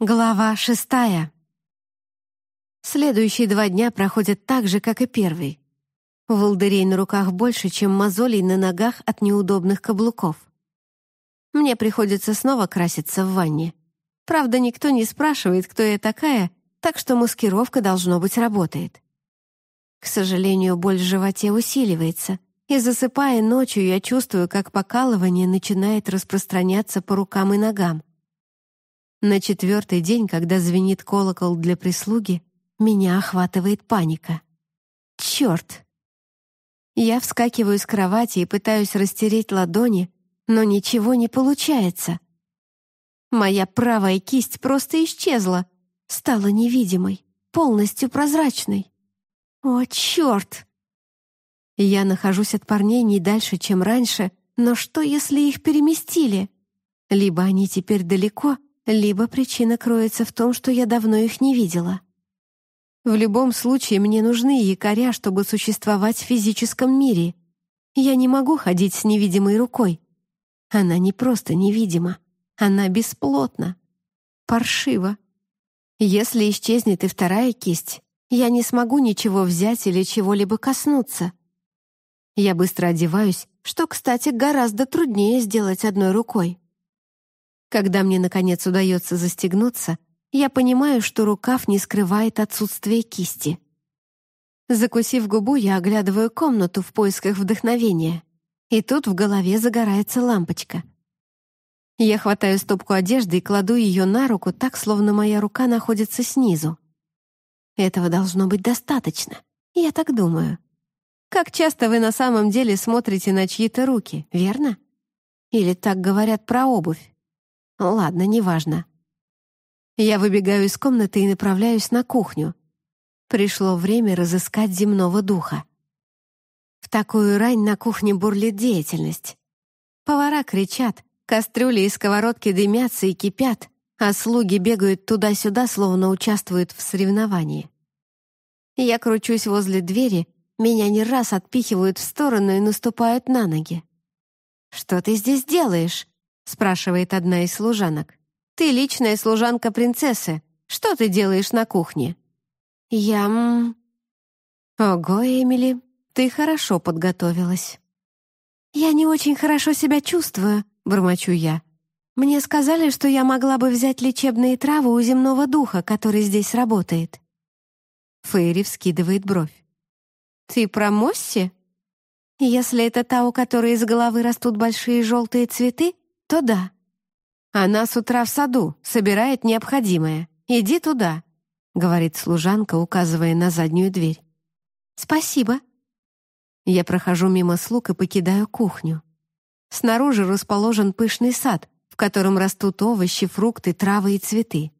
Глава шестая. Следующие два дня проходят так же, как и первый. Волдырей на руках больше, чем мозолей на ногах от неудобных каблуков. Мне приходится снова краситься в ванне. Правда, никто не спрашивает, кто я такая, так что маскировка, должно быть, работает. К сожалению, боль в животе усиливается, и засыпая ночью, я чувствую, как покалывание начинает распространяться по рукам и ногам. На четвертый день, когда звенит колокол для прислуги, меня охватывает паника. Черт! Я вскакиваю с кровати и пытаюсь растереть ладони, но ничего не получается. Моя правая кисть просто исчезла, стала невидимой, полностью прозрачной. О, черт! Я нахожусь от парней не дальше, чем раньше, но что, если их переместили? Либо они теперь далеко, либо причина кроется в том, что я давно их не видела. В любом случае мне нужны якоря, чтобы существовать в физическом мире. Я не могу ходить с невидимой рукой. Она не просто невидима, она бесплотна, паршива. Если исчезнет и вторая кисть, я не смогу ничего взять или чего-либо коснуться. Я быстро одеваюсь, что, кстати, гораздо труднее сделать одной рукой. Когда мне, наконец, удается застегнуться, я понимаю, что рукав не скрывает отсутствие кисти. Закусив губу, я оглядываю комнату в поисках вдохновения. И тут в голове загорается лампочка. Я хватаю стопку одежды и кладу ее на руку так, словно моя рука находится снизу. Этого должно быть достаточно. Я так думаю. Как часто вы на самом деле смотрите на чьи-то руки, верно? Или так говорят про обувь? Ладно, неважно. Я выбегаю из комнаты и направляюсь на кухню. Пришло время разыскать земного духа. В такую рань на кухне бурлит деятельность. Повара кричат, кастрюли и сковородки дымятся и кипят, а слуги бегают туда-сюда, словно участвуют в соревновании. Я кручусь возле двери, меня не раз отпихивают в сторону и наступают на ноги. «Что ты здесь делаешь?» Спрашивает одна из служанок. «Ты личная служанка принцессы. Что ты делаешь на кухне?» «Я...» «Ого, Эмили, ты хорошо подготовилась». «Я не очень хорошо себя чувствую», — бормочу я. «Мне сказали, что я могла бы взять лечебные травы у земного духа, который здесь работает». Фейри вскидывает бровь. «Ты про Мосси?» «Если это та, у которой из головы растут большие желтые цветы, то да. Она с утра в саду, собирает необходимое. Иди туда», — говорит служанка, указывая на заднюю дверь. «Спасибо». Я прохожу мимо слуг и покидаю кухню. Снаружи расположен пышный сад, в котором растут овощи, фрукты, травы и цветы.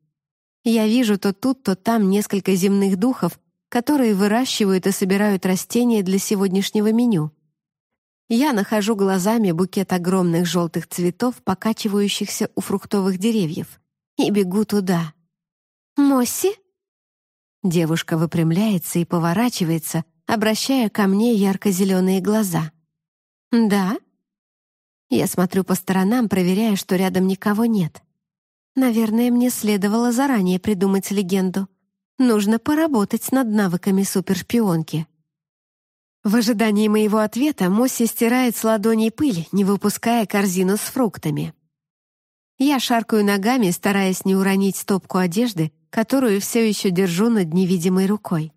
Я вижу то тут, то там несколько земных духов, которые выращивают и собирают растения для сегодняшнего меню. Я нахожу глазами букет огромных желтых цветов, покачивающихся у фруктовых деревьев, и бегу туда. «Мосси?» Девушка выпрямляется и поворачивается, обращая ко мне ярко-зеленые глаза. «Да?» Я смотрю по сторонам, проверяя, что рядом никого нет. Наверное, мне следовало заранее придумать легенду. Нужно поработать над навыками супершпионки. В ожидании моего ответа Мосси стирает с ладоней пыль, не выпуская корзину с фруктами. Я шаркаю ногами, стараясь не уронить стопку одежды, которую все еще держу над невидимой рукой.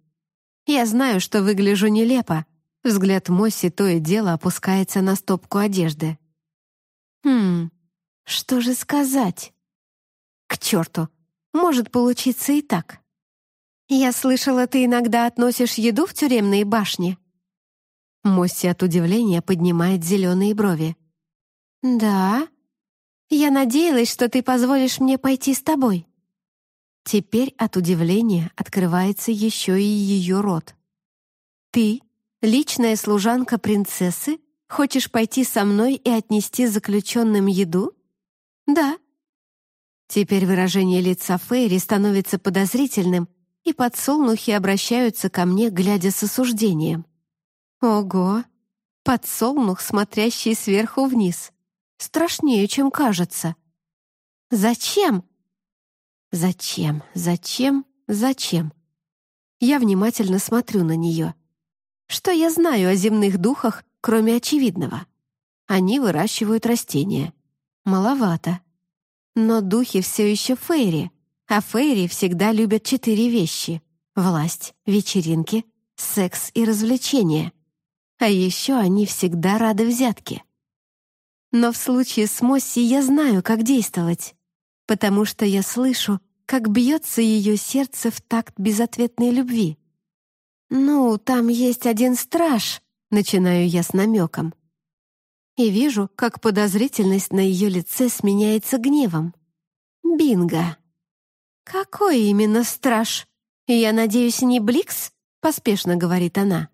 Я знаю, что выгляжу нелепо. Взгляд Мосси то и дело опускается на стопку одежды. Хм, что же сказать? К черту, может получиться и так. Я слышала, ты иногда относишь еду в тюремные башни. Мосси от удивления поднимает зеленые брови. «Да? Я надеялась, что ты позволишь мне пойти с тобой». Теперь от удивления открывается еще и ее рот. «Ты, личная служанка принцессы, хочешь пойти со мной и отнести заключенным еду?» «Да». Теперь выражение лица Фейри становится подозрительным, и подсолнухи обращаются ко мне, глядя с осуждением. Ого! Подсолнух, смотрящий сверху вниз. Страшнее, чем кажется. Зачем? Зачем, зачем, зачем? Я внимательно смотрю на нее. Что я знаю о земных духах, кроме очевидного? Они выращивают растения. Маловато. Но духи все еще фейри, а фейри всегда любят четыре вещи — власть, вечеринки, секс и развлечения. А еще они всегда рады взятке. Но в случае с Мосси я знаю, как действовать, потому что я слышу, как бьется ее сердце в такт безответной любви. «Ну, там есть один страж», — начинаю я с намеком. И вижу, как подозрительность на ее лице сменяется гневом. «Бинго!» «Какой именно страж? Я надеюсь, не Бликс?» — поспешно говорит она.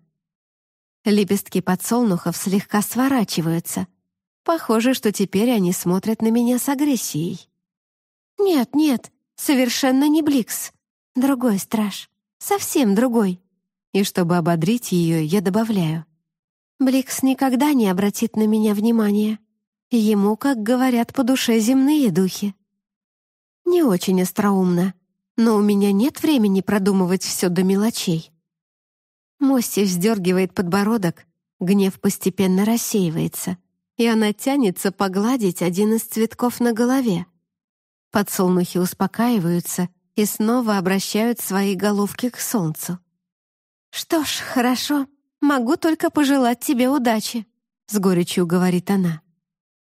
Лепестки подсолнухов слегка сворачиваются. Похоже, что теперь они смотрят на меня с агрессией. «Нет, нет, Совершенно не Бликс. Другой страж. Совсем другой. И чтобы ободрить ее, я добавляю. Бликс никогда не обратит на меня внимания. Ему, как говорят по душе, земные духи. Не очень остроумно, но у меня нет времени продумывать все до мелочей. Мости вздергивает подбородок, гнев постепенно рассеивается, и она тянется погладить один из цветков на голове. Подсолнухи успокаиваются и снова обращают свои головки к солнцу. «Что ж, хорошо, могу только пожелать тебе удачи», — с горечью говорит она.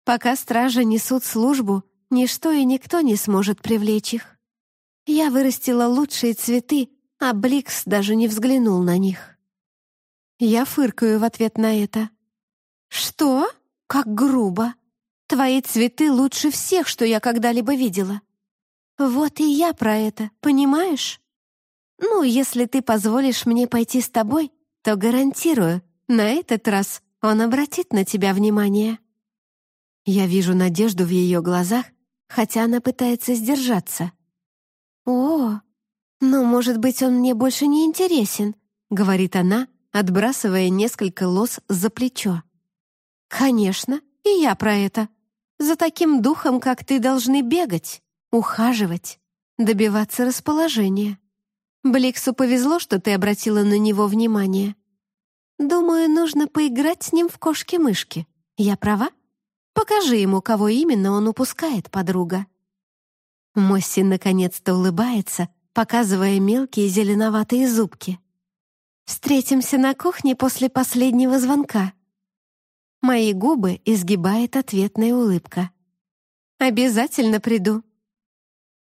«Пока стражи несут службу, ничто и никто не сможет привлечь их. Я вырастила лучшие цветы, а Бликс даже не взглянул на них». Я фыркаю в ответ на это. «Что? Как грубо! Твои цветы лучше всех, что я когда-либо видела. Вот и я про это, понимаешь? Ну, если ты позволишь мне пойти с тобой, то гарантирую, на этот раз он обратит на тебя внимание. Я вижу надежду в ее глазах, хотя она пытается сдержаться. «О, ну, может быть, он мне больше не интересен», — говорит она, отбрасывая несколько лос за плечо. «Конечно, и я про это. За таким духом, как ты, должны бегать, ухаживать, добиваться расположения. Бликсу повезло, что ты обратила на него внимание. Думаю, нужно поиграть с ним в кошки-мышки. Я права? Покажи ему, кого именно он упускает, подруга. Мосси наконец-то улыбается, показывая мелкие зеленоватые зубки. «Встретимся на кухне после последнего звонка», Мои губы изгибает ответная улыбка. «Обязательно приду»,